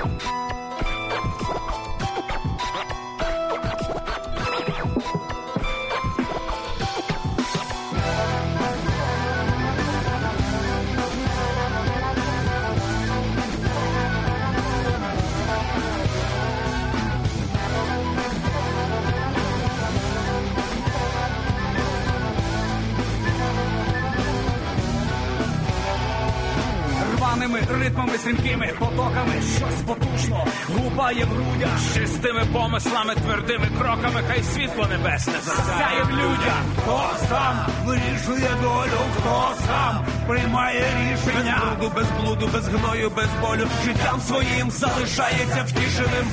Bye. Чистими помислами, твердими кроками, хай світло небесне засяє в людях. Хто сам вирішує долю, хто сам приймає рішення. Без бруду, без блуду, без гною, без болю. Життям своїм залишається втішеним.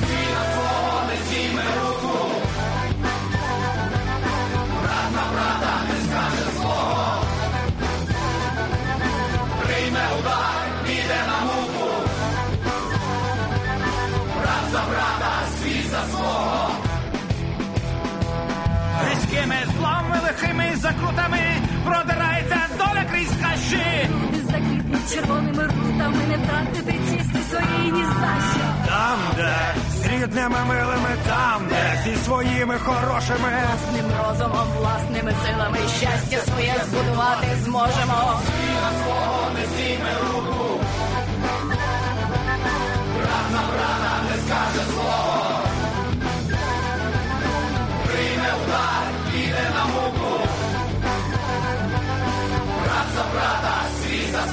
Закрутами продирається доля крізь хащі. Люди заквітнуть червоними рутами, не втратити чисті свої ні за що. Там, де з рідними милими, там, де зі своїми хорошими. Власним розумом, власними силами щастя своє збудувати зможемо.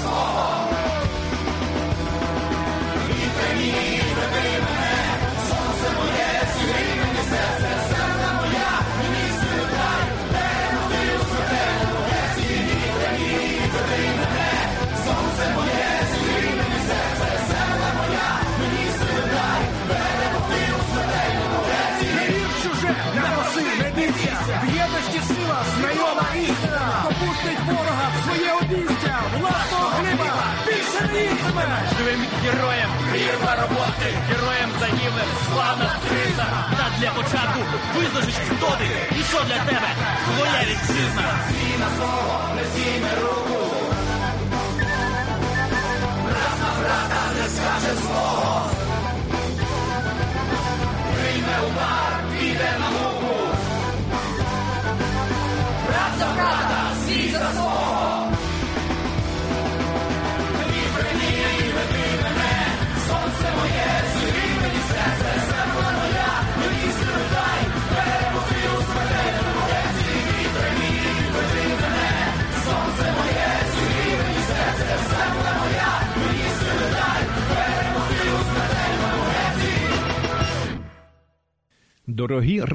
song.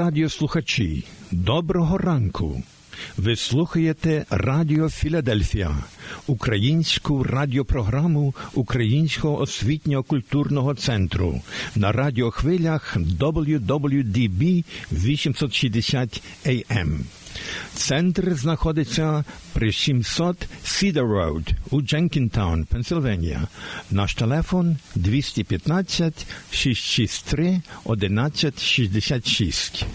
Радіослухачі, доброго ранку. Ви слухаєте Радіо Філадельфія, українську радіопрограму Українського освітньо-культурного центру на радіохвилях WWDB 860 AM. Центр знаходиться при 700 Cedar Road у Дженкінтаун, Пенсильванія. Наш телефон 215 663 1166.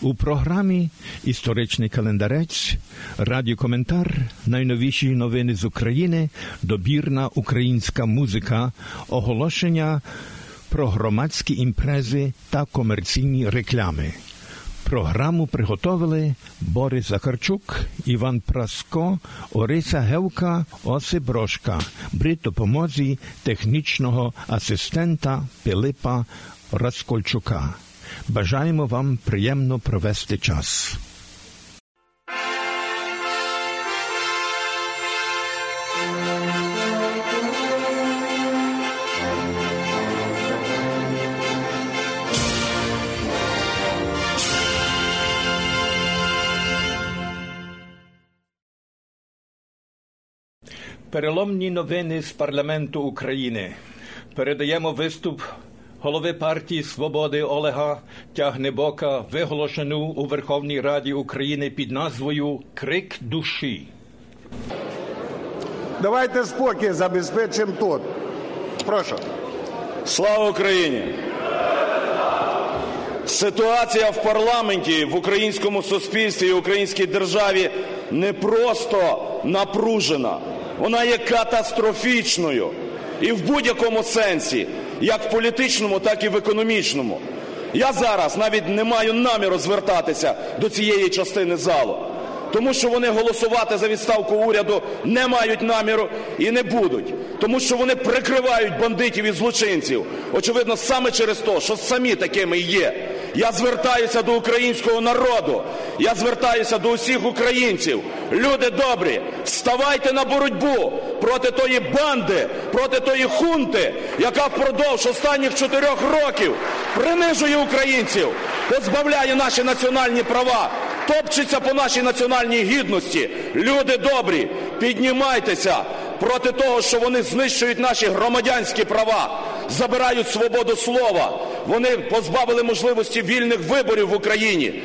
У програмі Історичний календарець, радіокоментар, найновіші новини з України, добірна українська музика, оголошення про громадські імпрези та комерційні реклами. Програму приготовили Борис Захарчук, Іван Праско, Ориса Гевка, Осип Брошка при допомозі технічного асистента Пилипа Раскольчука. Бажаємо вам приємно провести час. Переломні новини з парламенту України. Передаємо виступ голови партії Свободи Олега Тягнебока, виголошену у Верховній Раді України під назвою Крик душі. Давайте спокій забезпечимо тут. Прошу. Слава Україні! Ситуація в парламенті, в українському суспільстві і українській державі не просто напружена, вона є катастрофічною. І в будь-якому сенсі як в політичному, так і в економічному. Я зараз навіть не маю наміру звертатися до цієї частини залу, тому що вони голосувати за відставку уряду не мають наміру і не будуть, тому що вони прикривають бандитів і злочинців. Очевидно, саме через те, що самі такими є. Я звертаюся до українського народу. Я звертаюся до усіх українців. Люди добрі, вставайте на боротьбу проти тої банди, проти тої хунти, яка впродовж останніх чотирьох років принижує українців, позбавляє наші національні права, топчеться по нашій національній гідності. Люди добрі, піднімайтеся проти того, що вони знищують наші громадянські права, забирають свободу слова. Вони позбавили можливості вільних виборів в Україні.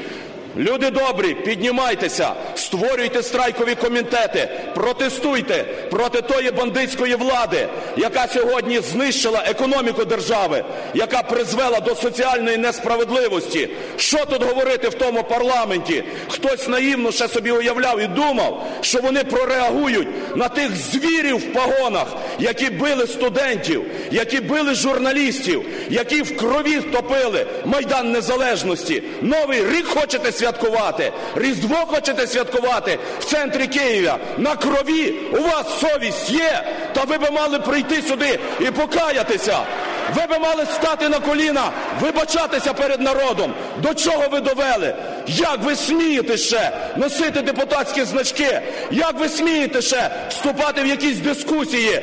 Люди добрі, піднімайтеся, створюйте страйкові комітети, протестуйте проти тої бандитської влади, яка сьогодні знищила економіку держави, яка призвела до соціальної несправедливості. Що тут говорити в тому парламенті? Хтось наївно ще собі уявляв і думав, що вони прореагують на тих звірів в погонах, які били студентів, які били журналістів, які в крові втопили Майдан Незалежності. Новий рік хочете святкувати, Різдво хочете святкувати в центрі Києва. На крові у вас совість є, та ви би мали прийти сюди і покаятися. Ви би мали стати на коліна, вибачатися перед народом. До чого ви довели? Як ви смієте ще носити депутатські значки? Як ви смієте ще вступати в якісь дискусії?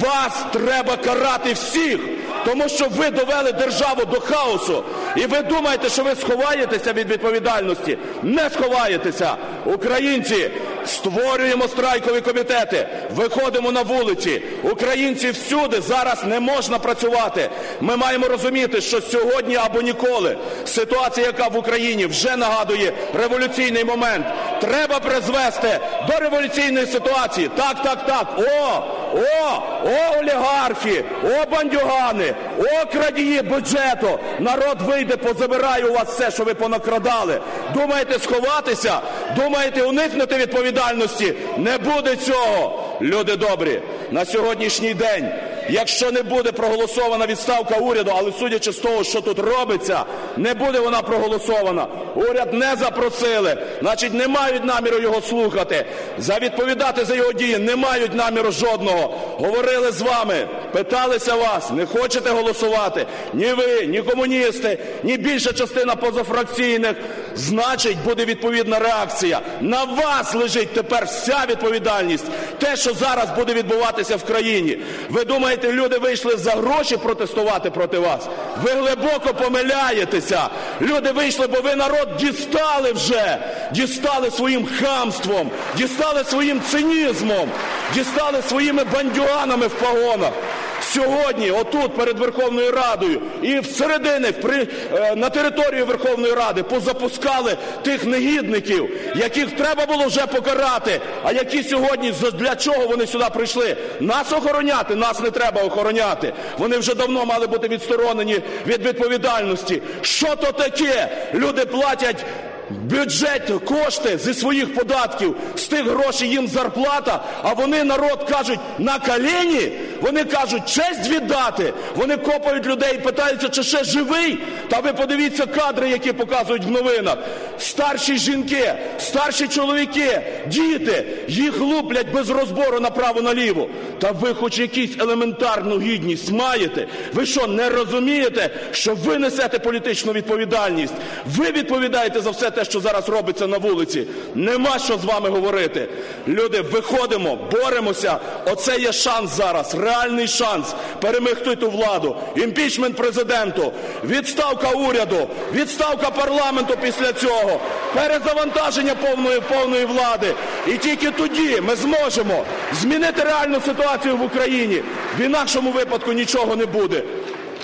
Вас треба карати всіх, тому що ви довели державу до хаосу. І ви думаєте, що ви сховаєтеся від відповідальності? Не сховаєтеся. Українці, створюємо страйкові комітети, виходимо на вулиці. Українці всюди зараз не можна працювати. Ми маємо розуміти, що сьогодні або ніколи ситуація, яка в Україні вже нагадує революційний момент, треба призвести до революційної ситуації. Так, так, так. О, о, о, олігархи, о, бандюгани, о, крадії бюджету. Народ вийде, позабирає у вас все, що ви понакрадали. Думаєте сховатися? Думаєте уникнути відповідальності? Не буде цього. Люди добрі, на сьогоднішній день, якщо не буде проголосована відставка уряду, але судячи з того, що тут робиться, не буде вона проголосована. Уряд не запросили, значить не мають наміру його слухати. За відповідати за його дії не мають наміру жодного. Говорили з вами, питалися вас, не хочете голосувати? Ні ви, ні комуністи, ні більша частина позафракційних. Значить, буде відповідна реакція. На вас лежить тепер вся відповідальність. Те, що зараз буде відбуватися в країні. Ви думаєте, люди вийшли за гроші протестувати проти вас? Ви глибоко помиляєтеся. Люди вийшли, бо ви народ дістали вже, дістали своїм хамством, дістали своїм цинізмом, дістали своїми бандюанами в погонах. Сьогодні, отут, перед Верховною Радою, і всередини, при, е, на територію Верховної Ради позапускали тих негідників, яких треба було вже покарати, а які сьогодні, для чого вони сюди прийшли? Нас охороняти? Нас не треба охороняти. Вони вже давно мали бути відсторонені від відповідальності. Що то таке? Люди платять бюджет, кошти зі своїх податків, з тих грошей їм зарплата, а вони народ кажуть на колені, вони кажуть честь віддати. Вони копають людей питаються, чи ще живий. Та ви подивіться кадри, які показують в новинах. Старші жінки, старші чоловіки, діти, їх луплять без розбору направо-наліво. Та ви хоч якусь елементарну гідність маєте? Ви що, не розумієте, що ви несете політичну відповідальність? Ви відповідаєте за все те, що зараз робиться на вулиці. Нема що з вами говорити. Люди, виходимо, боремося. Оце є шанс зараз, реальний шанс перемогти ту владу. Імпічмент президенту, відставка уряду, відставка парламенту після цього, перезавантаження повної повної влади. І тільки тоді ми зможемо змінити реальну ситуацію в Україні. В інакшому випадку нічого не буде.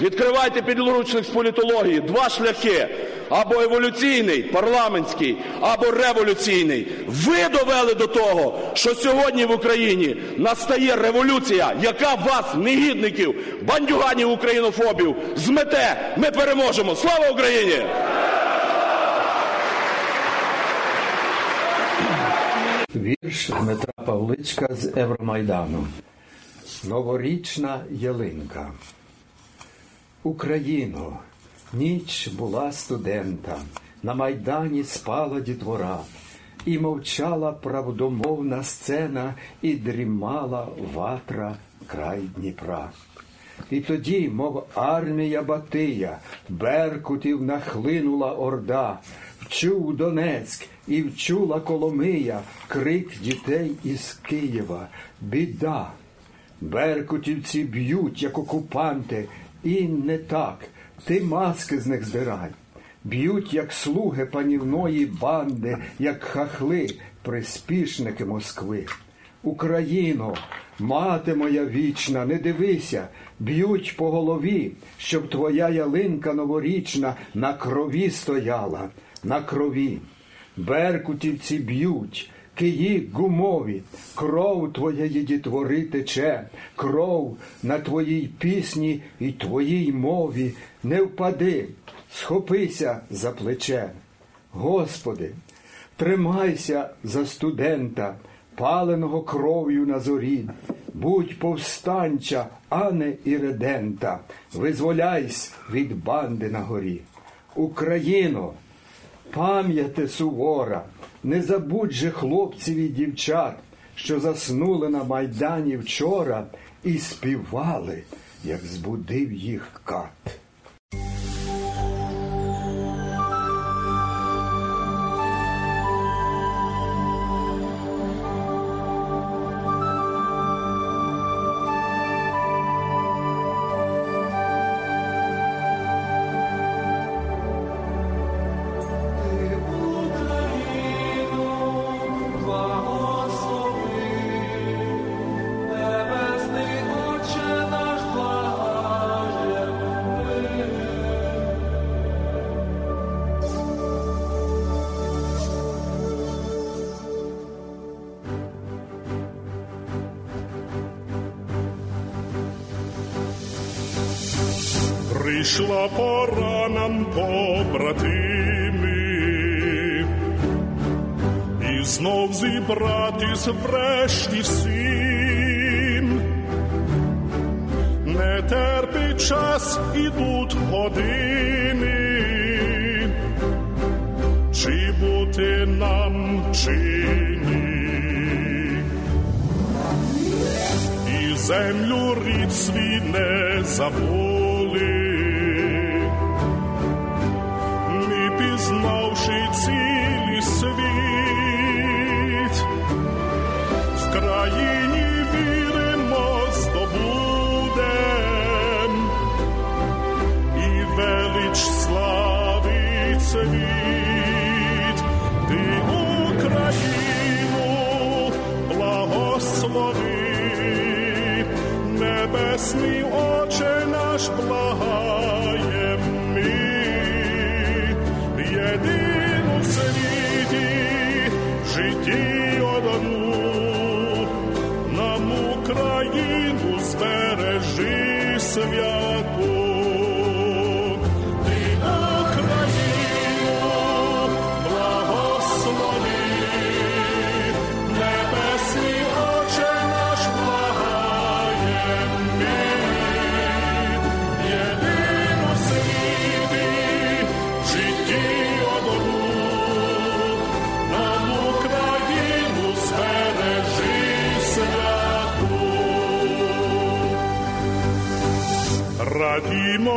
Відкривайте підручник з політології. Два шляхи. Або еволюційний, парламентський, або революційний. Ви довели до того, що сьогодні в Україні настає революція, яка вас, негідників, бандюганів, українофобів, змете. Ми переможемо. Слава Україні! Вірш Дмитра Павличка з Евромайдану. Новорічна ялинка. Україно, ніч була студента, на майдані спала дітвора, і мовчала правдомовна сцена, і дрімала ватра край Дніпра. І тоді, мов армія Батия, Беркутів нахлинула орда, вчув Донецьк і вчула Коломия крик дітей із Києва. Біда. Беркутівці б'ють, як окупанти, і не так. Ти маски з них здирай. Б'ють, як слуги панівної банди, як хахли, приспішники Москви. Україно, мати моя вічна, не дивися, б'ють по голові, щоб твоя ялинка новорічна на крові стояла, на крові. Беркутівці б'ють, киї гумові, кров твоєї дітвори тече, кров на твоїй пісні і твоїй мові не впади, схопися за плече. Господи, тримайся за студента, паленого кров'ю на зорі, будь повстанча, а не іредента, визволяйсь від банди на горі. Україно, пам'яте сувора, не забудь же хлопців і дівчат, що заснули на майдані вчора і співали, як збудив їх кат. Землю рід свій не забули. пізнавши цілий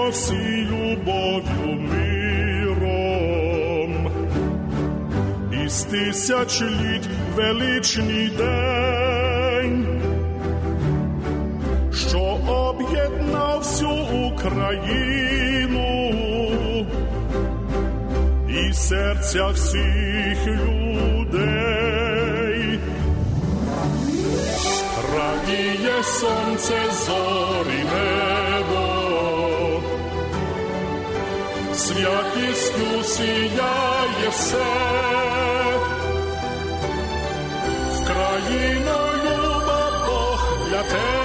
всі любов'ю миром, із тисяч літ величний день, що об'єднав всю Україну і серця всіх людей. Радіє сонце зорі святістю сіяє все, в країну люба Бог для тебе,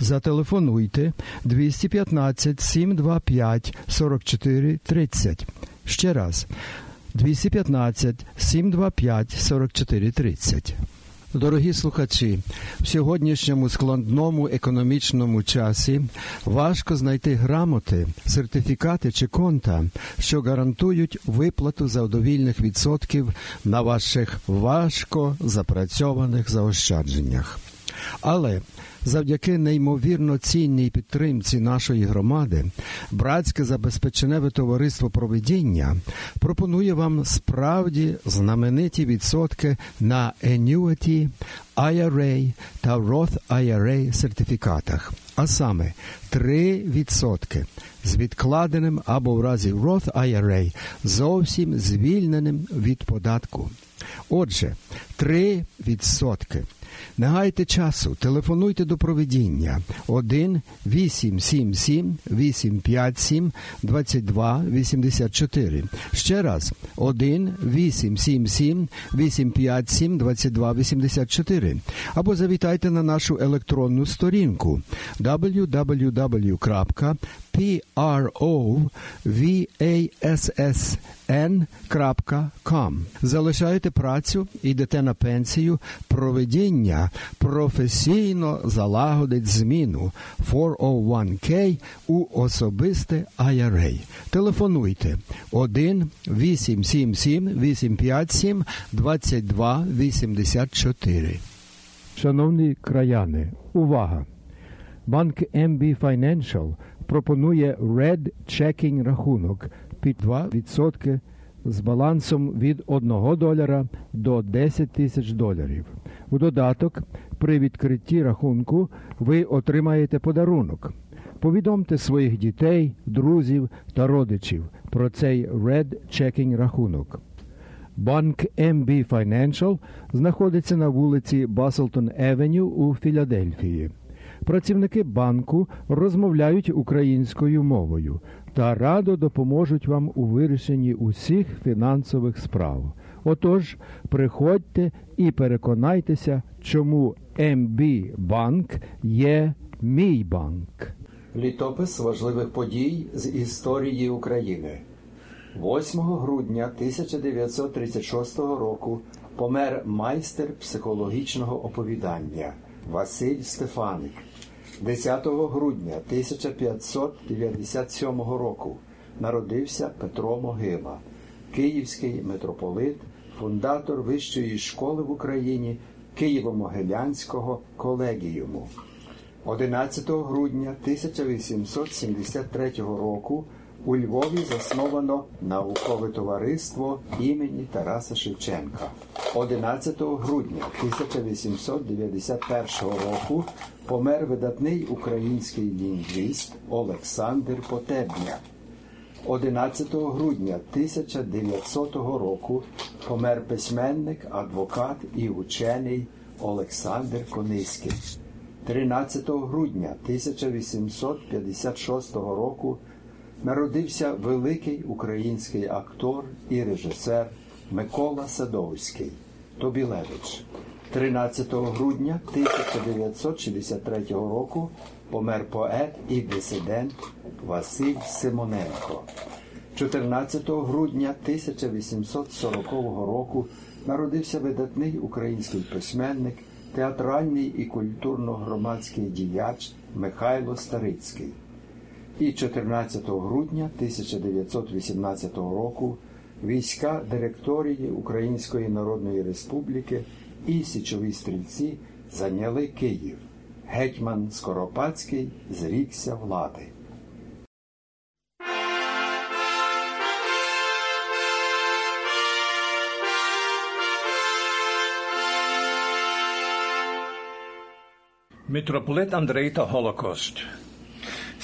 зателефонуйте 215 725 44 30. Ще раз 215 725 44 30. Дорогі слухачі, в сьогоднішньому складному економічному часі важко знайти грамоти, сертифікати чи конта, що гарантують виплату завдовільних відсотків на ваших важко запрацьованих заощадженнях. Але завдяки неймовірно цінній підтримці нашої громади, братське забезпеченеве товариство проведіння пропонує вам справді знамениті відсотки на Annuity, IRA та Roth IRA сертифікатах, а саме 3% з відкладеним або в разі Roth IRA зовсім звільненим від податку. Отже, 3%. Не гайте часу, телефонуйте до проведіння 1 877 857 22 84. Ще раз 1 877 857 22 84. Або завітайте на нашу електронну сторінку www.provassn.com. Залишаєте працю, йдете на пенсію, проведіння професійно залагодить зміну 401k у особисте IRA. Телефонуйте 1 877 857 22 84. Шановні краяни, увага! Банк MB Financial пропонує Red Checking рахунок під 2% з балансом від 1 долара до 10 тисяч доларів. У додаток, при відкритті рахунку ви отримаєте подарунок. Повідомте своїх дітей, друзів та родичів про цей Red Checking рахунок. Банк MB Financial знаходиться на вулиці Баслтон Евеню у Філадельфії. Працівники банку розмовляють українською мовою та радо допоможуть вам у вирішенні усіх фінансових справ. Отож, приходьте і переконайтеся, чому МБ Банк є мій банк. Літопис важливих подій з історії України. 8 грудня 1936 року помер майстер психологічного оповідання Василь Стефаник. 10 грудня 1597 року народився Петро Могила, київський митрополит, фундатор Вищої школи в Україні Києво-Могилянського колегіуму. 11 грудня 1873 року у Львові засновано наукове товариство імені Тараса Шевченка. 11 грудня 1891 року помер видатний український лінгвіст Олександр Потебня. 11 грудня 1900 року помер письменник, адвокат і учений Олександр Кониський. 13 грудня 1856 року народився великий український актор і режисер Микола Садовський Тобілевич. 13 грудня 1963 року помер поет і дисидент Василь Симоненко. 14 грудня 1840 року народився видатний український письменник, театральний і культурно-громадський діяч Михайло Старицький. І 14 грудня 1918 року війська директорії Української Народної Республіки і січові стрільці зайняли Київ. Гетьман Скоропадський зрікся влади. Митрополит Андрей та Голокост.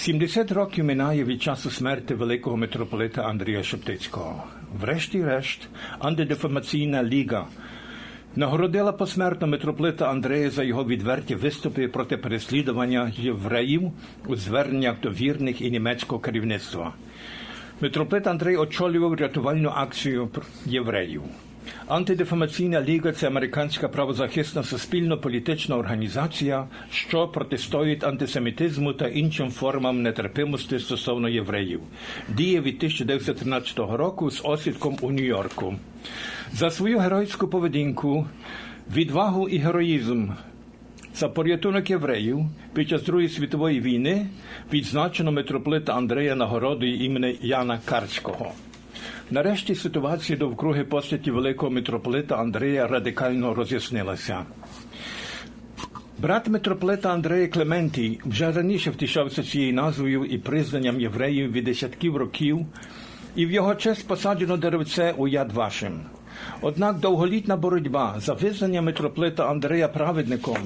70 років минає від часу смерті великого митрополита Андрія Шептицького. Врешті-решт, антидефамаційна ліга нагородила посмертно митрополита Андрея за його відверті виступи проти переслідування євреїв у зверненнях до вірних і німецького керівництва. Митрополит Андрей очолював рятувальну акцію євреїв. Антидефамаційна ліга це американська правозахисна суспільно-політична організація, що протистоїть антисемітизму та іншим формам нетерпимості стосовно євреїв. Діє від 1913 року з осідком у Нью-Йорку. За свою геройську поведінку, відвагу і героїзм за порятунок євреїв під час Другої світової війни відзначено митрополита Андрея нагородою імені Яна Карського. Нарешті ситуація довкруги постаті великого митрополита Андрея радикально роз'яснилася. Брат митрополита Андрея Клементій вже раніше втішався цією назвою і признанням євреїв від десятків років, і в його честь посаджено деревце у яд вашим. Однак довголітна боротьба за визнання митрополита Андрея праведником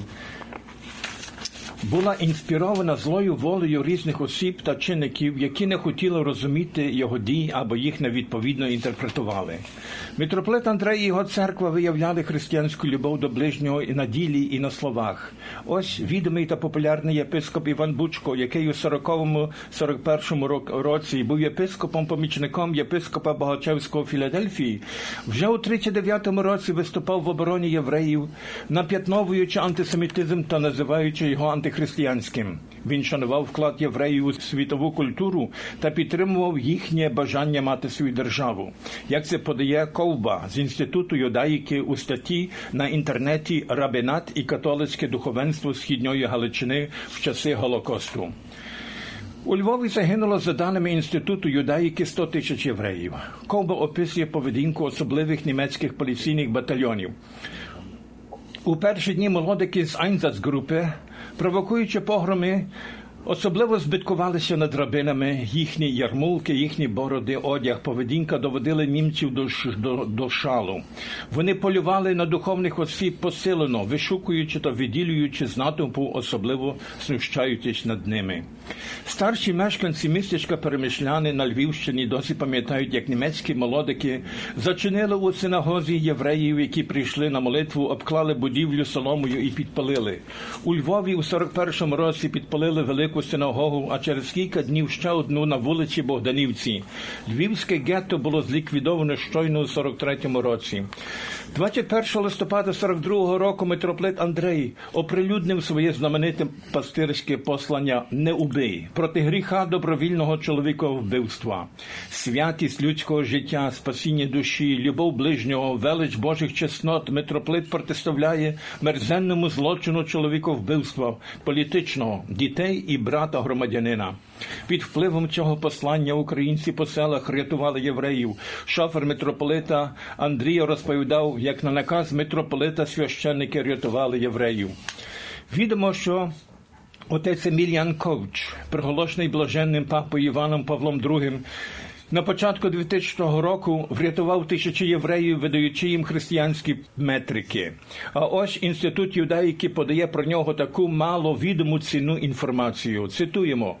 була інспірована злою волею різних осіб та чинників, які не хотіли розуміти його дії або їх невідповідно інтерпретували. Митрополит Андрей і його церква виявляли християнську любов до ближнього і на ділі, і на словах. Ось відомий та популярний єпископ Іван Бучко, який у 40-му-41 році був єпископом-помічником єпископа Богачевського Філадельфії, вже у 39-му році виступав в обороні євреїв, нап'ятновуючи антисемітизм та називаючи його антихристиянським. Він шанував вклад євреїв у світову культуру та підтримував їхнє бажання мати свою державу. Як це подає Ковба з інституту юдаїки у статті на інтернеті Рабинат і католицьке духовенство східної Галичини в часи Голокосту. У Львові загинуло за даними інституту юдаїки 100 тисяч євреїв. Ковба описує поведінку особливих німецьких поліційних батальйонів. У перші дні молодики з Айнзацгрупи, провокуючи погроми, Особливо збиткувалися над драбинами їхні ярмулки, їхні бороди, одяг, поведінка доводили німців до, до, до шалу. Вони полювали на духовних осіб посилено, вишукуючи та виділюючи з натовпу, особливо знущаючись над ними. Старші мешканці містечка Перемишляни на Львівщині досі пам'ятають, як німецькі молодики зачинили у синагозі євреїв, які прийшли на молитву, обклали будівлю соломою і підпалили. У Львові у 41-му році підпалили велику велику синагогу, а через кілька днів ще одну на вулиці Богданівці. Львівське гетто було зліквідовано щойно у 43-му році. 21 листопада 42-го року митрополит Андрей оприлюднив своє знамените пастирське послання Не убий проти гріха добровільного чоловікового вбивства, святість людського життя, спасіння душі, любов ближнього, велич Божих чеснот. Митрополит протиставляє мерзенному злочину чоловіковбивства, політичного дітей і брата громадянина. Під впливом цього послання українці по селах рятували євреїв. Шофер митрополита Андрія розповідав, як на наказ митрополита священники рятували євреїв. Відомо, що Отець Еміліан Ковч, приголошений блаженним папою Іваном Павлом II, На початку 2000 року врятував тисячі євреїв, видаючи їм християнські метрики. А ось інститут юдаїки подає про нього таку маловідому ціну інформацію. Цитуємо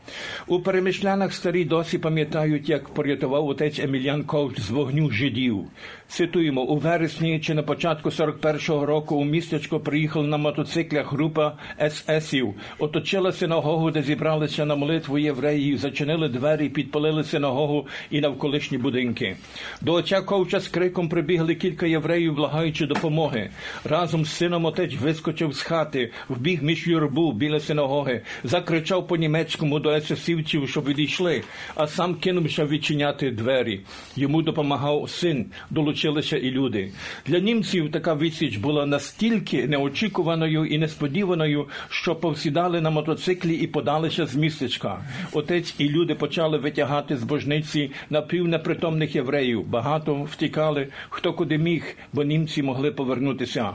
у перемишлянах старі досі пам'ятають, як порятував отець Емільян Ковч з вогню жидів. Цитуємо у вересні чи на початку 41-го року у містечко приїхала на мотоциклях група ССів, оточила синагогу, де зібралися на молитву євреїв, зачинили двері, підпалили синагогу і навколишні будинки. До отця ковча з криком прибігли кілька євреїв, благаючи допомоги. Разом з сином отець вискочив з хати, вбіг між юрбу біля синагоги, закричав по німецькому до есесівців, щоб відійшли, а сам кинувся відчиняти двері. Йому допомагав син, долучилися і люди. Для німців така відсіч була настільки неочікуваною і несподіваною, що повсідали на мотоциклі і подалися з містечка. Отець і люди почали витягати з божниці напівнепритомних євреїв. Багато втікали, хто куди міг, бо німці могли повернутися.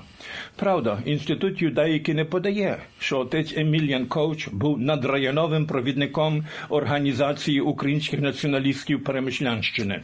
Правда, інститут юдаїки не подає, що отець Емільян Коуч був надрайоновим провідником організації українських націоналістів Перемишлянщини.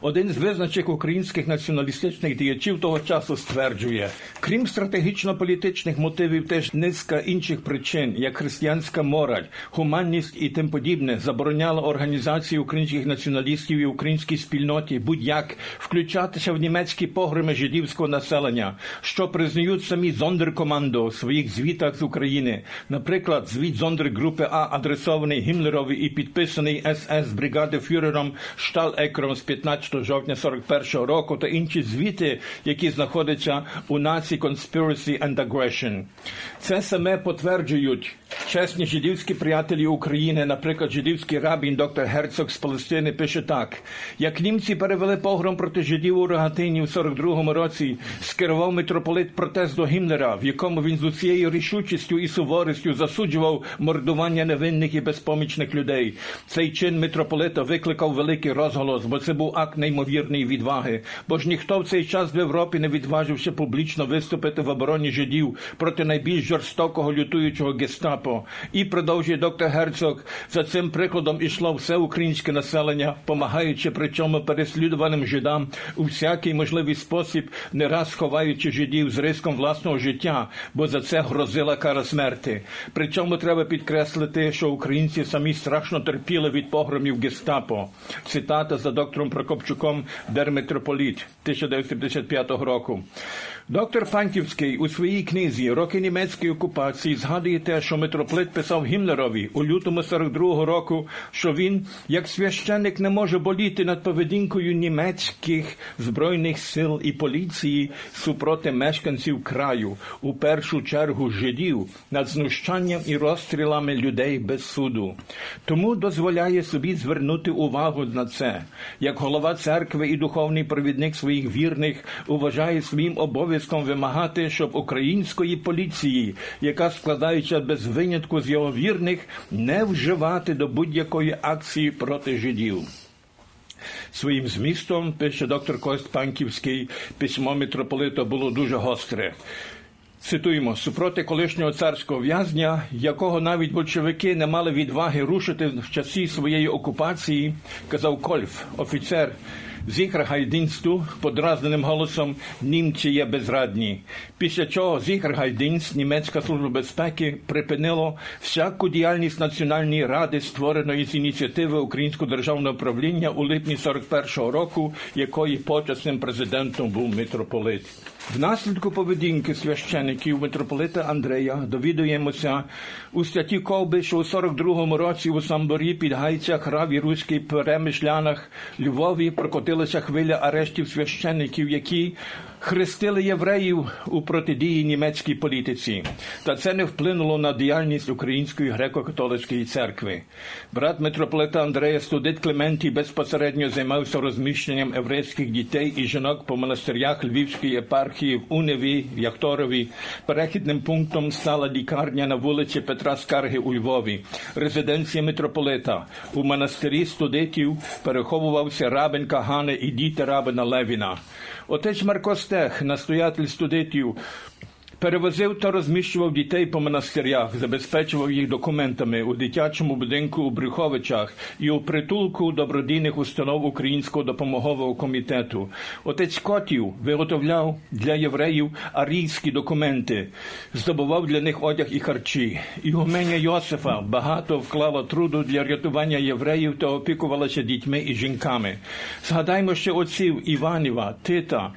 Один з визначних українських націоналістичних діячів того часу стверджує, крім стратегічно-політичних мотивів, теж низка інших причин, як християнська мораль, гуманність і тим подібне, забороняла організації українських націоналістів і українській спільноті будь-як включатися в німецькі погроми жидівського населення, що признають самі зондеркомандо в своїх звітах з України. Наприклад, звіт зондергрупи А адресований Гімлерові і підписаний СС бригади фюрером Шталекром з 15 жовтня 41 року та інші звіти, які знаходяться у наці Conspiracy and Aggression. Це саме потверджують чесні жидівські приятелі України, наприклад, жидівський рабін доктор Герцог з Палестини пише так: як німці перевели погром проти жидів у Рогатині в 42-му році, скерував митрополит протест до Гімлера, в якому він з усією рішучістю і суворістю засуджував мордування невинних і безпомічних людей. Цей чин митрополита викликав великий розголос, бо це був акт неймовірної відваги, бо ж ніхто в цей час в Європі не відважився публічно виступити в обороні жидів проти найбільш жорстокого лютуючого гестапо. І продовжує доктор Герцог. За цим прикладом ішло все українське населення, помагаючи при чому переслідуваним жидам у всякий можливий спосіб, не раз ховаючи жидів з риском власного життя, бо за це грозила кара смерти. Причому треба підкреслити, що українці самі страшно терпіли від погромів гестапо. Цитата за доктором Прокопчуком Дермитрополіт 1955 року. Доктор Панківський у своїй книзі Роки німецької окупації згадує те, що митрополит писав Гімлерові у лютому 42-го року, що він, як священник, не може боліти над поведінкою німецьких збройних сил і поліції супроти мешканців краю, у першу чергу жидів, над знущанням і розстрілами людей без суду. Тому дозволяє собі звернути увагу на це, як голова церкви і духовний провідник своїх вірних вважає своїм обов'язком обов'язком вимагати, щоб української поліції, яка складається без винятку з його вірних, не вживати до будь-якої акції проти жидів. Своїм змістом, пише доктор Кост Панківський, письмо митрополита було дуже гостре. Цитуємо супроти колишнього царського в'язня, якого навіть большевики не мали відваги рушити в часі своєї окупації, казав Кольф, офіцер Зіхргайдинсту подразненим голосом німці є безрадні. Після чого Зіхргайдинст, німецька служба безпеки, припинило всяку діяльність Національної ради, створеної з ініціативи Українського державного правління у липні 41-го року, якої почесним президентом був митрополит. Внаслідку поведінки священиків митрополита Андрея довідуємося у статті Ковби, що у 42-му році у Самборі під Гайцях, Раві, Руській, Перемишлянах, Львові прокотилася хвиля арештів священиків, які хрестили євреїв у протидії німецькій політиці, та це не вплинуло на діяльність Української греко-католицької церкви. Брат митрополита Андрея Студит Клементій безпосередньо займався розміщенням єврейських дітей і жінок по монастирях Львівської єпархії в Уневі, в Яхторові. Перехідним пунктом стала лікарня на вулиці Петра Скарги у Львові, резиденція митрополита. У монастирі студитів переховувався рабин Кагане і діти рабина Левіна. Отець Марко Стех, настоятель студитів, Перевозив та розміщував дітей по монастирях, забезпечував їх документами у дитячому будинку у Брюховичах і у притулку добродійних установ Українського допомогового комітету. Отець Котів виготовляв для євреїв арійські документи, здобував для них одяг і харчі. Ігуменя Йосифа багато вклала труду для рятування євреїв та опікувалася дітьми і жінками. Згадаймо ще отців Іванєва, Тита,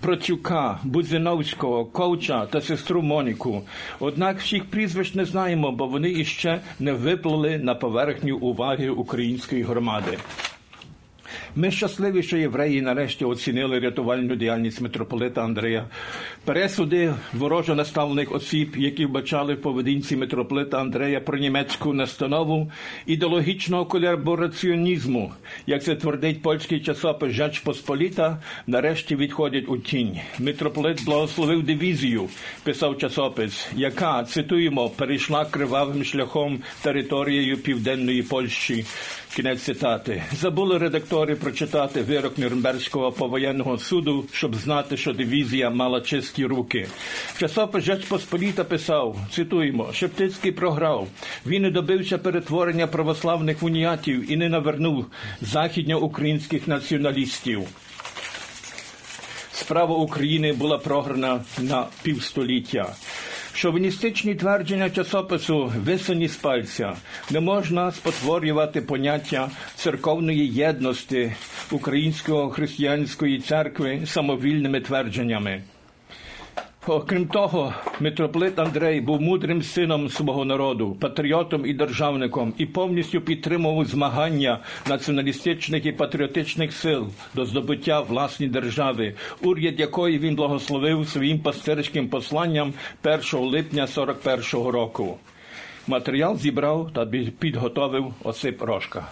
Процюка, Будзиновського, Ковча та сестру Моніку. Однак всіх прізвищ не знаємо, бо вони іще не виплили на поверхню уваги української громади. Ми щасливі, що євреї нарешті оцінили рятувальну діяльність митрополита Андрея. Пересуди вороже наставлених осіб, які вбачали в поведінці митрополита Андрея про німецьку настанову ідеологічного колабораціонізму, як це твердить польський часопис Жач Посполіта, нарешті відходять у тінь. Митрополит благословив дивізію, писав часопис, яка цитуємо перейшла кривавим шляхом територією південної Польщі. Кінець цитати. Забули редактори прочитати вирок Нюрнберзького повоєнного суду, щоб знати, що дивізія мала чисті руки. Часопис Посполіта писав, цитуємо, Шептицький програв. Він не добився перетворення православних уніатів і не навернув західньоукраїнських націоналістів. Справа України була програна на півстоліття. Шовіністичні твердження часопису висані з пальця. Не можна спотворювати поняття церковної єдності української християнської церкви самовільними твердженнями. Окрім того, митрополит Андрей був мудрим сином свого народу, патріотом і державником і повністю підтримував змагання націоналістичних і патріотичних сил до здобуття власної держави, уряд якої він благословив своїм пастирським посланням 1 липня 41-го року. Матеріал зібрав та підготовив Осип Рожка.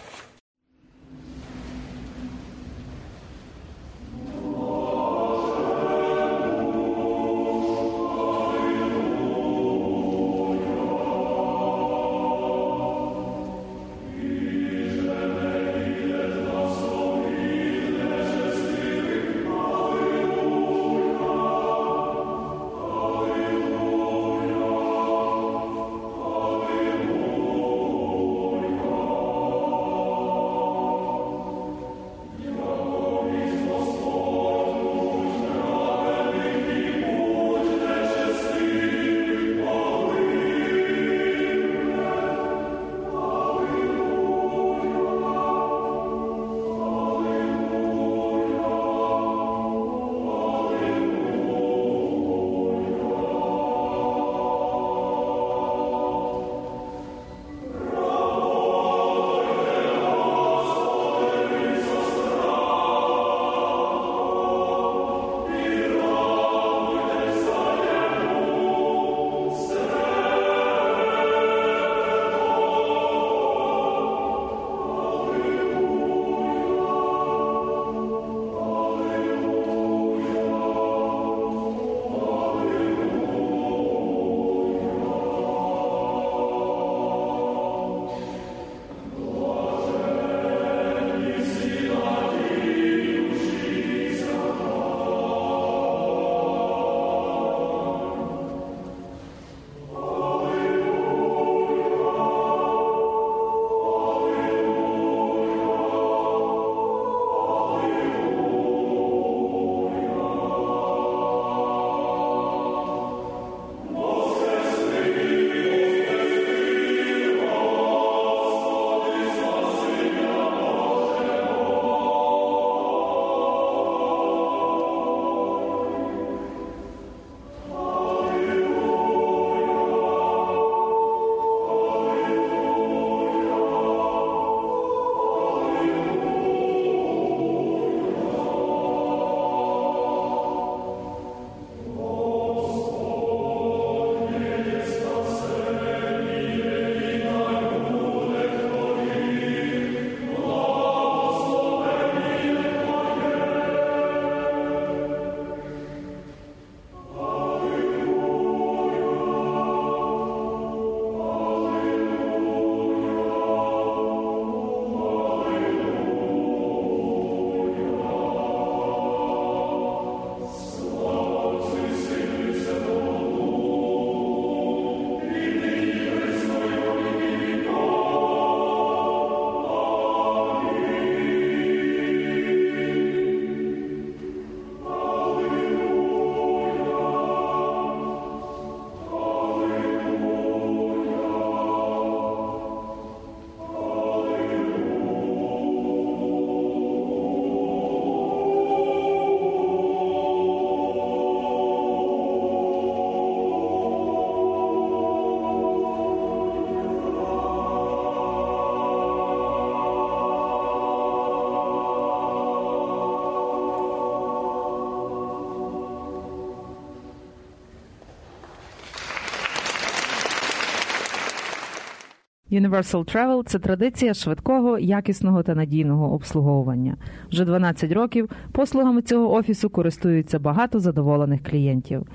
Universal Travel – це традиція швидкого, якісного та надійного обслуговування. Вже 12 років послугами цього офісу користуються багато задоволених клієнтів.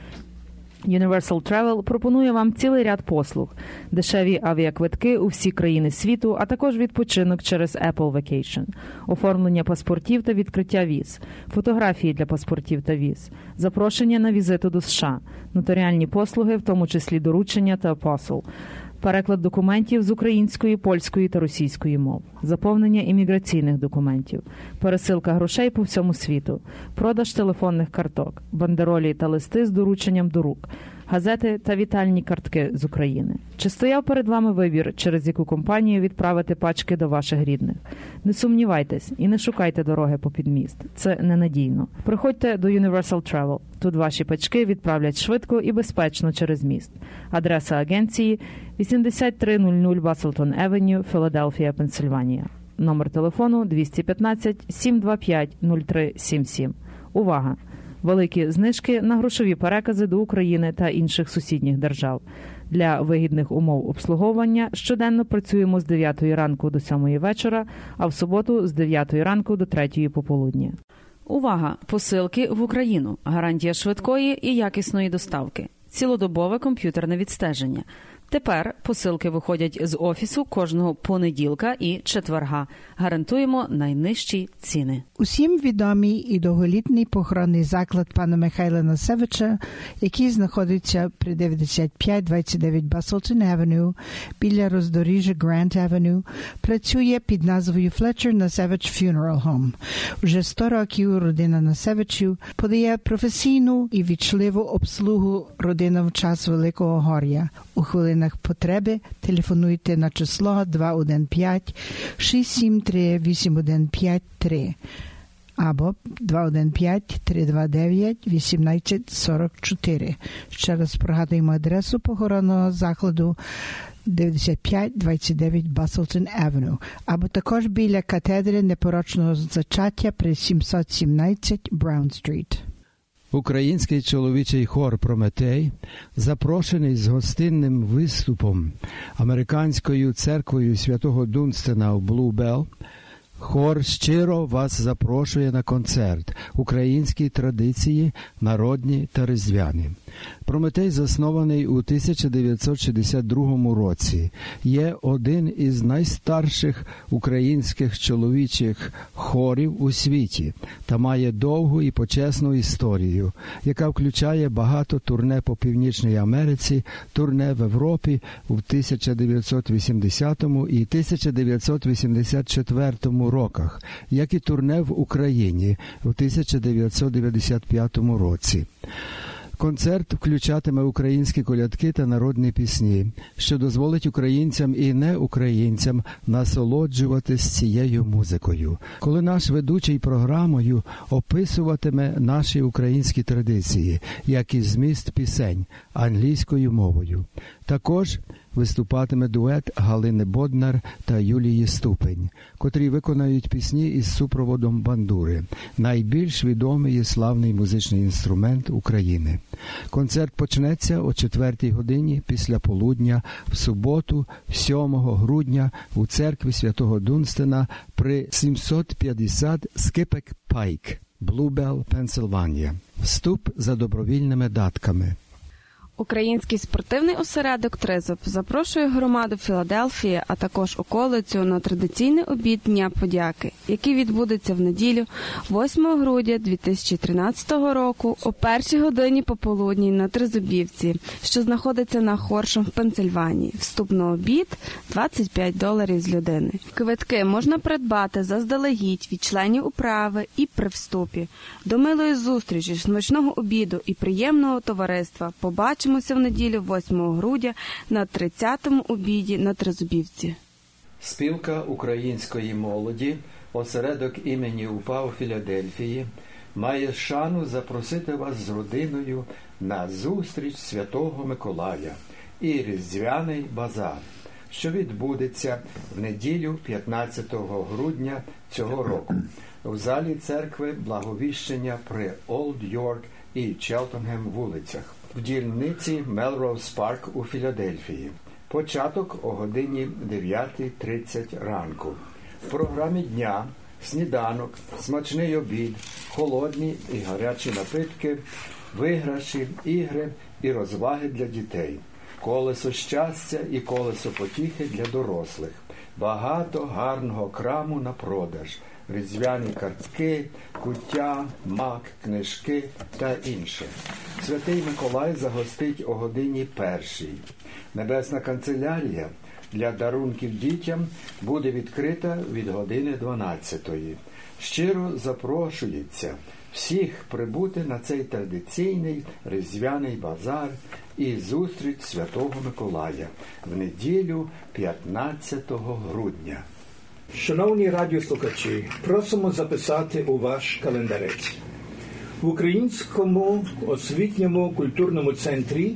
Universal Travel пропонує вам цілий ряд послуг, дешеві авіаквитки у всі країни світу, а також відпочинок через Apple Vacation, оформлення паспортів та відкриття віз, фотографії для паспортів та віз, запрошення на візиту до США, нотаріальні послуги, в тому числі доручення та посол, переклад документів з української, польської та російської мов, заповнення імміграційних документів, пересилка грошей по всьому світу, продаж телефонних карток, бандеролі та листи з дорученням до рук. Газети та вітальні картки з України. Чи стояв перед вами вибір, через яку компанію відправити пачки до ваших рідних? Не сумнівайтесь і не шукайте дороги по підміст. Це ненадійно. Приходьте до Universal Travel. Тут ваші пачки відправлять швидко і безпечно через міст. Адреса агенції 8300 Баслтон Евеню, Філадельфія, Пенсильванія. Номер телефону 215 725 0377. Увага! Великі знижки на грошові перекази до України та інших сусідніх держав. Для вигідних умов обслуговування щоденно працюємо з 9 ранку до 7 вечора, а в суботу з 9 ранку до 3 пополудні. Увага! Посилки в Україну. Гарантія швидкої і якісної доставки. Цілодобове комп'ютерне відстеження. Тепер посилки виходять з офісу кожного понеділка і четверга. Гарантуємо найнижчі ціни. Усім відомий і довголітній похоронний заклад пана Михайла Насевича, який знаходиться при 9529 Баслтон Авеню біля роздоріжжя Грант Авеню, працює під назвою Fletcher Насевич Funeral Home. Уже 100 років родина Насевичів подає професійну і вічливу обслугу родинам в час Великого Гор'я. У хвилинах потреби телефонуйте на число 215 673 8153 або 215-329-1844. Ще раз прогадуємо адресу похоронного закладу 9529 Баслтон Авеню, або також біля катедри непорочного зачаття при 717 Браун Стріт. Український чоловічий хор Прометей, запрошений з гостинним виступом американською церквою святого Дунстена в Блубел, Хор щиро вас запрошує на концерт українські традиції, народні та різдвяні. Прометей заснований у 1962 році. Є один із найстарших українських чоловічих хорів у світі та має довгу і почесну історію, яка включає багато турне по Північній Америці, турне в Європі у 1980 і 1984 роках, як і турне в Україні у 1995 році. Концерт включатиме українські колядки та народні пісні, що дозволить українцям і неукраїнцям насолоджуватись цією музикою. Коли наш ведучий програмою описуватиме наші українські традиції, як і зміст пісень англійською мовою, також виступатиме дует Галини Боднар та Юлії Ступень, котрі виконають пісні із супроводом бандури, найбільш відомий і славний музичний інструмент України. Концерт почнеться о 4 годині після полудня в суботу, 7 грудня, у церкві святого Дунстена при 750 Скипек Пайк, Блубел, Пенсильванія. Вступ за добровільними датками. Український спортивний осередок Тризуб запрошує громаду Філадельфії, а також околицю на традиційний обід Дня подяки, який відбудеться в неділю, 8 грудня 2013 року, о першій годині пополудні на Тризубівці, що знаходиться на Хоршем в Пенсильванії. Вступ на обід 25 доларів з людини. Квитки можна придбати заздалегідь від членів управи і при вступі. До милої зустрічі, смачного обіду і приємного товариства. Побачимо Побачимося в неділю 8 грудня на 30-му обіді на Тризубівці. Спілка української молоді, осередок імені УПА у Філадельфії, має шану запросити вас з родиною на зустріч Святого Миколая і Різдвяний базар, що відбудеться в неділю 15 грудня цього року у залі церкви Благовіщення при Олд Йорк і Челтонгем вулицях в дільниці Мелроуз Парк у Філадельфії. Початок о годині 9.30 ранку. В програмі дня сніданок, смачний обід, холодні і гарячі напитки, виграші, ігри і розваги для дітей, колесо щастя і колесо потіхи для дорослих, багато гарного краму на продаж, різдвяні картки, куття, мак, книжки та інше. Святий Миколай загостить о годині першій. Небесна канцелярія для дарунків дітям буде відкрита від години 12. Щиро запрошується всіх прибути на цей традиційний різдвяний базар і зустріч Святого Миколая в неділю 15 грудня. Шановні радіослухачі, просимо записати у ваш календарець. В Українському освітньому культурному центрі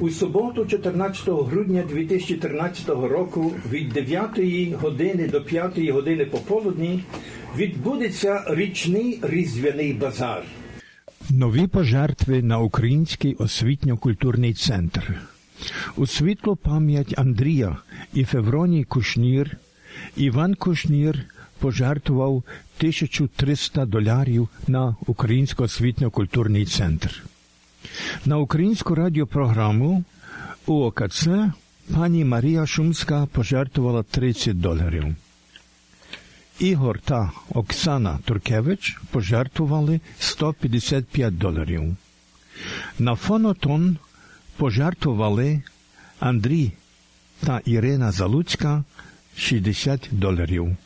у суботу, 14 грудня 2013 року від 9 години до 5 години пополудні відбудеться річний різдвяний базар. Нові пожертви на Український освітньо-культурний центр. У світло пам'ять Андрія і Февроній Кушнір Іван Кушнір пожертвував 1300 доларів на Українсько освітньо-культурний центр. На українську радіопрограму УОКЦ пані Марія Шумська пожертвувала 30 доларів. Ігор та Оксана Туркевич пожертвували 155 доларів. На фонотон пожертвували Андрій та Ірина Залуцька 60 доларів.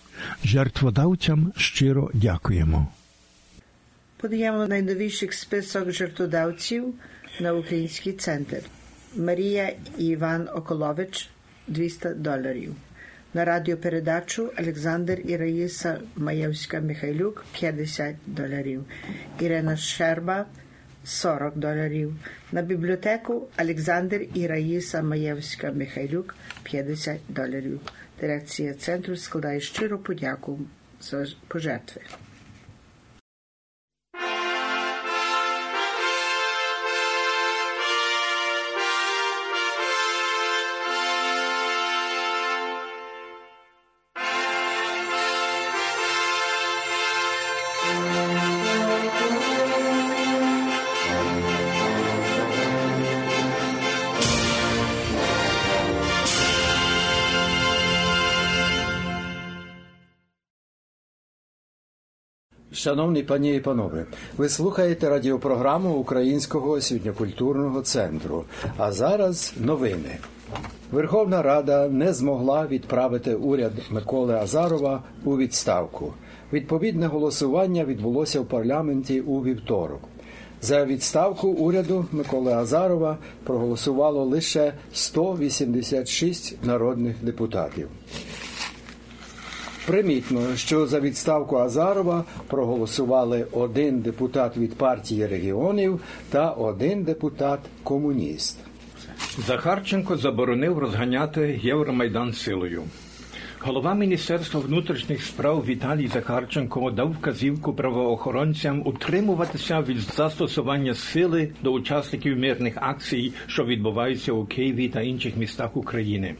Жертводавцям щиро дякуємо. Подаємо найновіший список жертводавців на український центр. Марія і Іван Околович 200 доларів. На радіопередачу Олександр і Раїса Маєвська Михайлюк 50 доларів. Ірина Щерба 40 доларів. На бібліотеку Олександр і Раїса Маєвська Михайлюк 50 доларів. Дирекція центру складає щиру подяку за пожертви. Шановні пані і панове, ви слухаєте радіопрограму Українського освітньокультурного центру. А зараз новини. Верховна Рада не змогла відправити уряд Миколи Азарова у відставку. Відповідне голосування відбулося в парламенті у вівторок. За відставку уряду Миколи Азарова проголосувало лише 186 народних депутатів. Примітно, що за відставку Азарова проголосували один депутат від партії регіонів та один депутат комуніст. Захарченко заборонив розганяти Євромайдан силою. Голова Міністерства внутрішніх справ Віталій Захарченко дав вказівку правоохоронцям утримуватися від застосування сили до учасників мирних акцій, що відбуваються у Києві та інших містах України.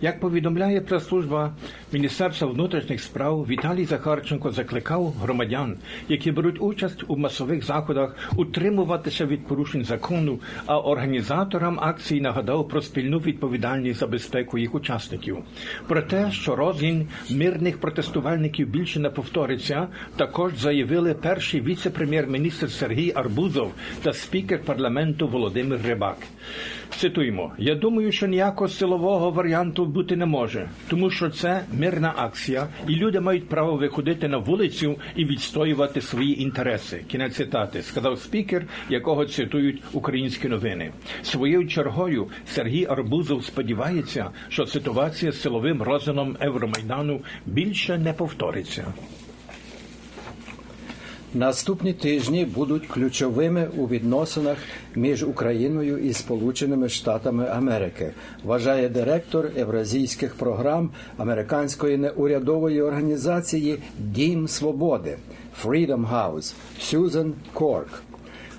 Як повідомляє прес-служба Міністерства внутрішніх справ, Віталій Захарченко закликав громадян, які беруть участь у масових заходах, утримуватися від порушень закону, а організаторам акцій нагадав про спільну відповідальність за безпеку їх учасників. Про те, що розгін мирних протестувальників більше не повториться, також заявили перший віце-прем'єр-міністр Сергій Арбузов та спікер парламенту Володимир Рибак. Цитуємо: я думаю, що ніякого силового варіанту бути не може, тому що це мирна акція, і люди мають право виходити на вулицю і відстоювати свої інтереси. Кінець цитати сказав спікер, якого цитують українські новини. Своєю чергою Сергій Арбузов сподівається, що ситуація з силовим розганом Евромайдану більше не повториться. Наступні тижні будуть ключовими у відносинах між Україною і Сполученими Штатами Америки, вважає директор Евразійських програм американської неурядової організації Дім Свободи Freedom House Сюзан Корк.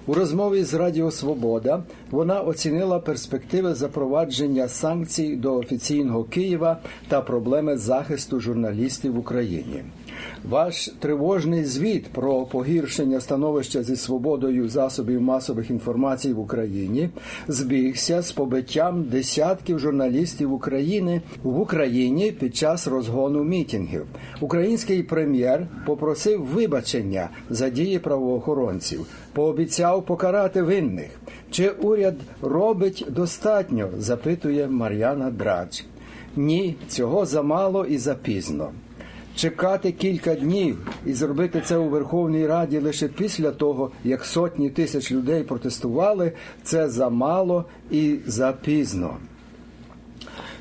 У розмові з Радіо Свобода вона оцінила перспективи запровадження санкцій до офіційного Києва та проблеми захисту журналістів в Україні. Ваш тривожний звіт про погіршення становища зі свободою засобів масових інформацій в Україні збігся з побиттям десятків журналістів України в Україні під час розгону мітінгів. Український прем'єр попросив вибачення за дії правоохоронців, пообіцяв покарати винних. Чи уряд робить достатньо? запитує Мар'яна Драч. Ні, цього замало і запізно чекати кілька днів і зробити це у Верховній Раді лише після того, як сотні тисяч людей протестували, це замало і запізно.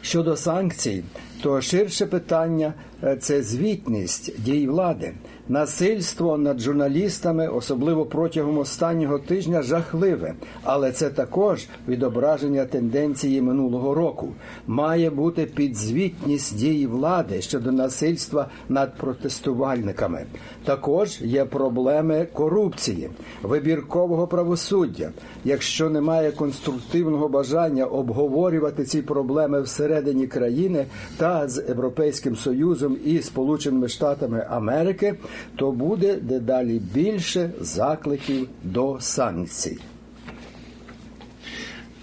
Щодо санкцій, то ширше питання це звітність дій влади. Насильство над журналістами, особливо протягом останнього тижня, жахливе, але це також відображення тенденції минулого року. Має бути підзвітність дій влади щодо насильства над протестувальниками. Також є проблеми корупції, вибіркового правосуддя. Якщо немає конструктивного бажання обговорювати ці проблеми всередині країни та з Європейським Союзом і Сполученими Штатами Америки то буде дедалі більше закликів до санкцій.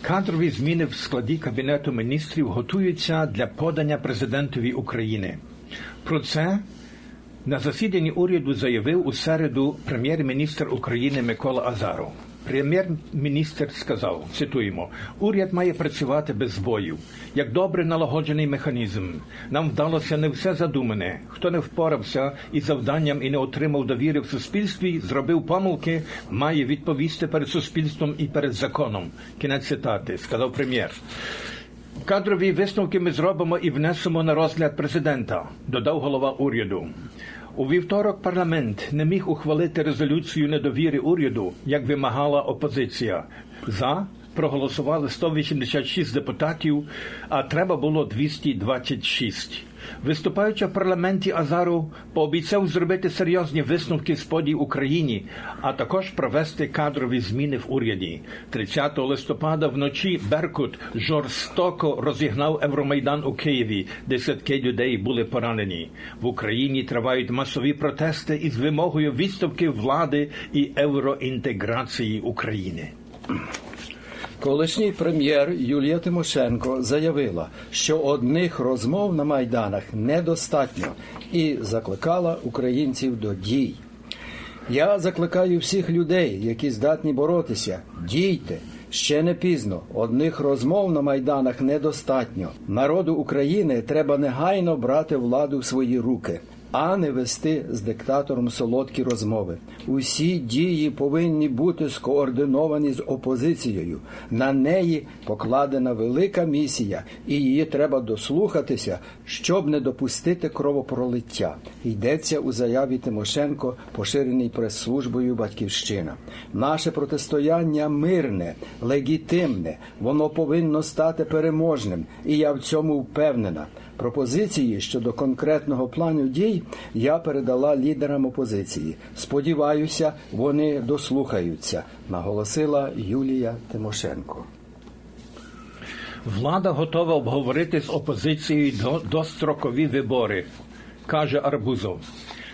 Кадрові зміни в складі Кабінету міністрів готуються для подання президентові України. Про це на засіданні уряду заявив у середу прем'єр-міністр України Микола Азаров. Прем'єр-міністр сказав: цитуємо, уряд має працювати без збоїв, як добре налагоджений механізм. Нам вдалося не все задумане. Хто не впорався із завданням і не отримав довіри в суспільстві, зробив помилки, має відповісти перед суспільством і перед законом. Кінець цитати, сказав прем'єр. Кадрові висновки ми зробимо і внесемо на розгляд президента, додав голова уряду. У вівторок парламент не міг ухвалити резолюцію недовіри уряду, як вимагала опозиція. За проголосували 186 депутатів, а треба було 226. Виступаючи в парламенті Азару, пообіцяв зробити серйозні висновки з подій Україні, а також провести кадрові зміни в уряді. 30 листопада вночі Беркут жорстоко розігнав Евромайдан у Києві. Десятки людей були поранені. В Україні тривають масові протести із вимогою відставки влади і євроінтеграції України. Колишній прем'єр Юлія Тимошенко заявила, що одних розмов на майданах недостатньо і закликала українців до дій. Я закликаю всіх людей, які здатні боротися. Дійте. Ще не пізно. Одних розмов на майданах недостатньо. Народу України треба негайно брати владу в свої руки а не вести з диктатором солодкі розмови. Усі дії повинні бути скоординовані з опозицією. На неї покладена велика місія, і її треба дослухатися, щоб не допустити кровопролиття. Йдеться у заяві Тимошенко, поширеній прес-службою Батьківщина. Наше протистояння мирне, легітимне, воно повинно стати переможним, і я в цьому впевнена. Пропозиції щодо конкретного плану дій я передала лідерам опозиції. Сподіваюся, вони дослухаються, наголосила Юлія Тимошенко. Влада готова обговорити з опозицією дострокові вибори, каже Арбузов.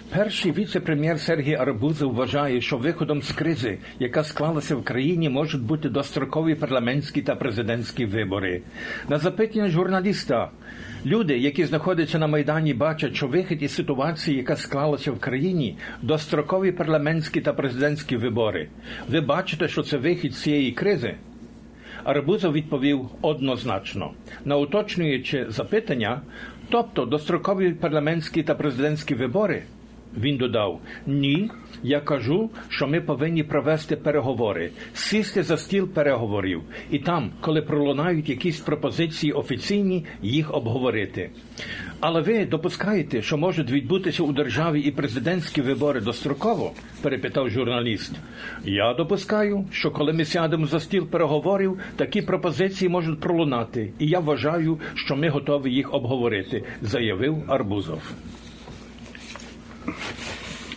Перший віце-прем'єр Сергій Арбузов вважає, що виходом з кризи, яка склалася в країні, можуть бути дострокові парламентські та президентські вибори. На запитання журналіста люди, які знаходяться на майдані, бачать, що вихід із ситуації, яка склалася в країні, дострокові парламентські та президентські вибори. Ви бачите, що це вихід з цієї кризи? Арбузов відповів однозначно на уточнюючи запитання, тобто дострокові парламентські та президентські вибори. Він додав: Ні, я кажу, що ми повинні провести переговори, сісти за стіл переговорів, і там, коли пролунають якісь пропозиції офіційні, їх обговорити. Але ви допускаєте, що можуть відбутися у державі і президентські вибори достроково? перепитав журналіст. Я допускаю, що коли ми сядемо за стіл переговорів, такі пропозиції можуть пролунати, і я вважаю, що ми готові їх обговорити, заявив Арбузов.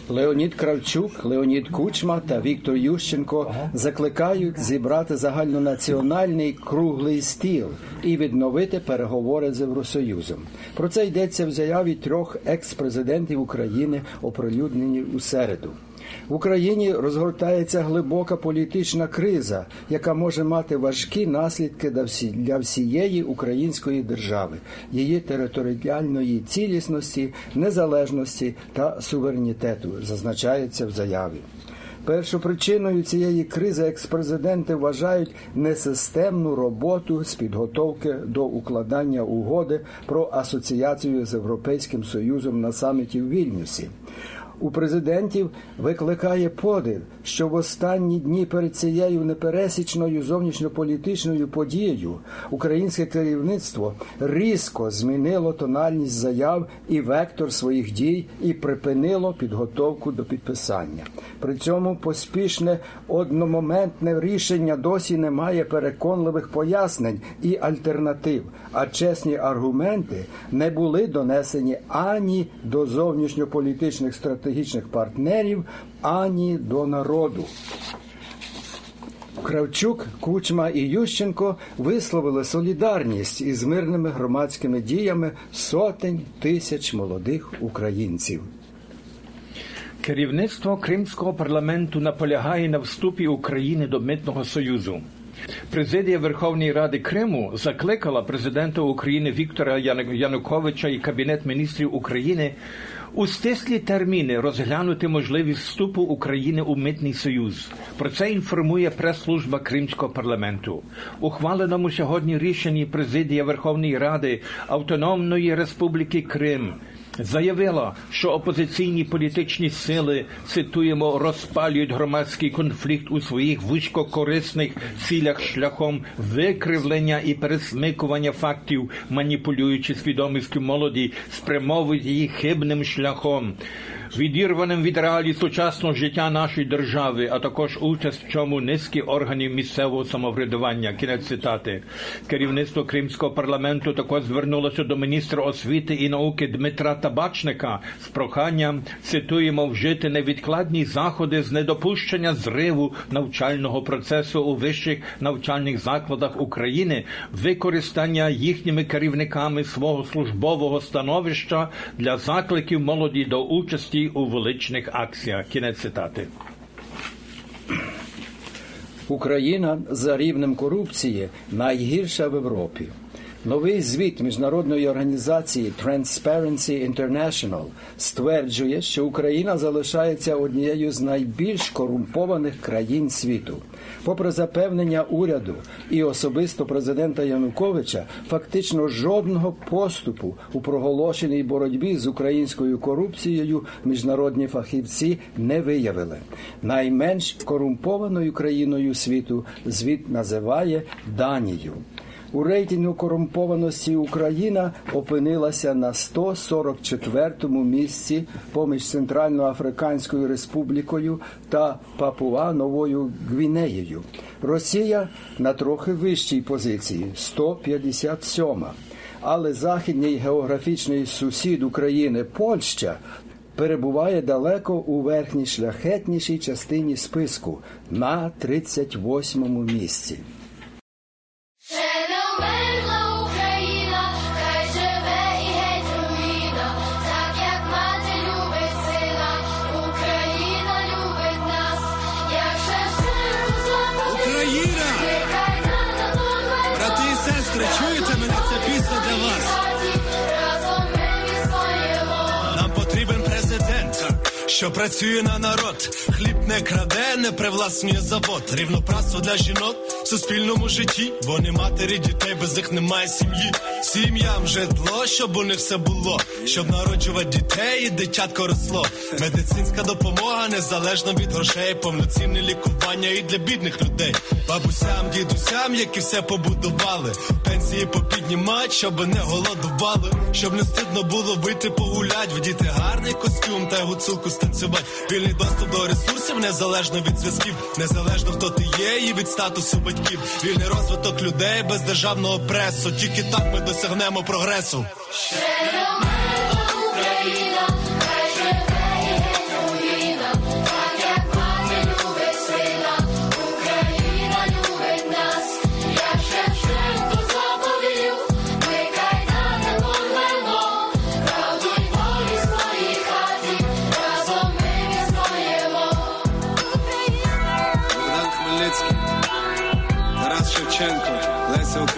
Леонід Кравчук, Леонід Кучма та Віктор Ющенко закликають зібрати загальнонаціональний круглий стіл і відновити переговори з Євросоюзом. Про це йдеться в заяві трьох екс-президентів України, оприлюднені у середу. В Україні розгортається глибока політична криза, яка може мати важкі наслідки для всієї української держави, її територіальної цілісності, незалежності та суверенітету, зазначається в заяві. Першопричиною цієї кризи експрезиденти вважають несистемну роботу з підготовки до укладання угоди про асоціацію з Європейським Союзом на саміті в Вільнюсі у президентів викликає подив, що в останні дні перед цією непересічною зовнішньополітичною подією українське керівництво різко змінило тональність заяв і вектор своїх дій і припинило підготовку до підписання. При цьому поспішне одномоментне рішення досі не має переконливих пояснень і альтернатив, а чесні аргументи не були донесені ані до зовнішньополітичних стратегій стратегічних партнерів, ані до народу. Кравчук, Кучма і Ющенко висловили солідарність із мирними громадськими діями сотень тисяч молодих українців. Керівництво Кримського парламенту наполягає на вступі України до Митного Союзу. Президія Верховної Ради Криму закликала президента України Віктора Януковича і Кабінет міністрів України у стислі терміни розглянути можливість вступу України у митний союз. Про це інформує прес-служба Кримського парламенту. Ухваленому сьогодні рішенні президія Верховної Ради Автономної Республіки Крим заявила, що опозиційні політичні сили цитуємо розпалюють громадський конфлікт у своїх вузькокорисних цілях шляхом викривлення і пересмикування фактів, маніпулюючи свідомістю молоді, спрямовують її хибним шляхом відірваним від реалій сучасного життя нашої держави, а також участь в чому низки органів місцевого самоврядування. Кінець цитати керівництво Кримського парламенту також звернулося до міністра освіти і науки Дмитра Табачника з проханням цитуємо вжити невідкладні заходи з недопущення зриву навчального процесу у вищих навчальних закладах України, використання їхніми керівниками свого службового становища для закликів молоді до участі у величних акціях. Кінець цитати. Україна за рівнем корупції найгірша в Європі. Новий звіт міжнародної організації Transparency International стверджує, що Україна залишається однією з найбільш корумпованих країн світу. Попри запевнення уряду і особисто президента Януковича, фактично жодного поступу у проголошеній боротьбі з українською корупцією міжнародні фахівці не виявили. Найменш корумпованою країною світу звіт називає Данію. У рейтингу корумпованості Україна опинилася на 144-му місці поміж Центральноафриканською Республікою та Папуа Новою Гвінеєю. Росія на трохи вищій позиції 157-ма. Але західний географічний сусід України Польща перебуває далеко у верхній шляхетнішій частині списку на 38-му місці. Що працює на народ, хліб не краде, не привласнює завод, рівноправство для жінок в суспільному житті. Вони матері дітей, без них немає сім'ї. Сім'ям житло, щоб у них все було, щоб народжувати дітей і дитятко росло. Медицинська допомога незалежно від грошей, повноцінне лікування і для бідних людей, бабусям, дідусям, які все побудували. Пенсії попіднімать, щоб не голодували, щоб не стидно було вийти погулять, вдіти гарний костюм та гуцулку станцювати. Вільний доступ до ресурсів незалежно від зв'язків, незалежно хто ти є, і від статусу батьків. Вільний розвиток людей без державного пресу. Тільки так ми досягнемо прогресу.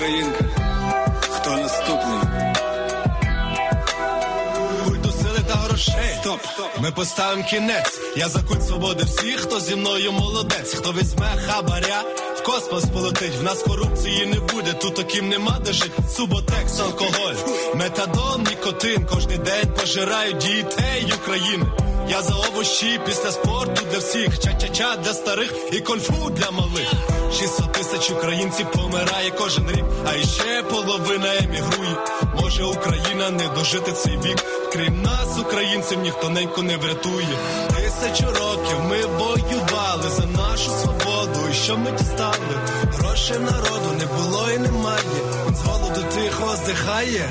Українка. Хто наступний? Культу сили та грошей. Стоп, ми поставимо кінець. Я за культ свободи всіх, хто зі мною молодець, хто візьме хабаря. В космос полетить, в нас корупції не буде, тут таким нема де жить. Суботекс, алкоголь, метадон, нікотин. Кожний день пожирають дітей України. Я за овощі після спорту для всіх, ча-ча-ча для старих і конфу для малих. 600 тисяч українців помирає кожен рік, а іще половина емігрує. Може Україна не дожити цей вік. Крім нас, українців, ніхто ненько не врятує. Тисячу років ми воювали за нашу свободу. І що ми дістали? Грошей народу не було і немає. Він з голоду тихо здихає.